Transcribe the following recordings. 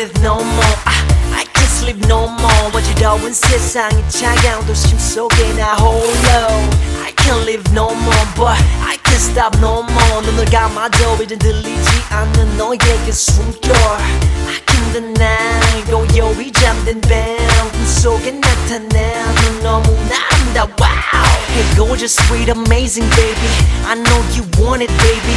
breathe no more. I, I can't sleep no more. 어지러운 세상이 차가운 도심 속에 나 홀로 I can't live no more but I can't stop no more. 눈을 감아도 이젠 들리지 않는 너의 그 숨결 힘든 날 고요히 잠든 밤 꿈속에 나타나 넌 너무나 Wow, Hey gorgeous sweet amazing baby. I know you want it baby.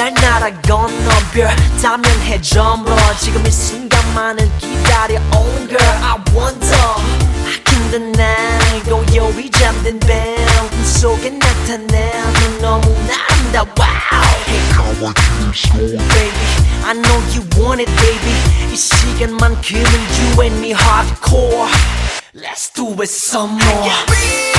어 달 날아 건너 별 다면해 점으로 지금 이 순간만을 기다려 오는 girl I wonder I can't deny 고요히 잠든 밤 꿈속에 나타나 넌 너무나 아름다워 Hey baby I know you want it baby 이 시간만큼은 you and me hardcore Let's do it some more